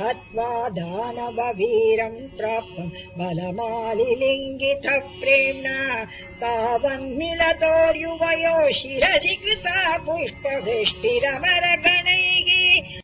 हत्वा दानववीरम् प्राप्तम् बलमालिलिङ्गितः प्रेम्णा तावन्मिलतोर्युवयो शिरसि कृता पुष्पसृष्टिरमर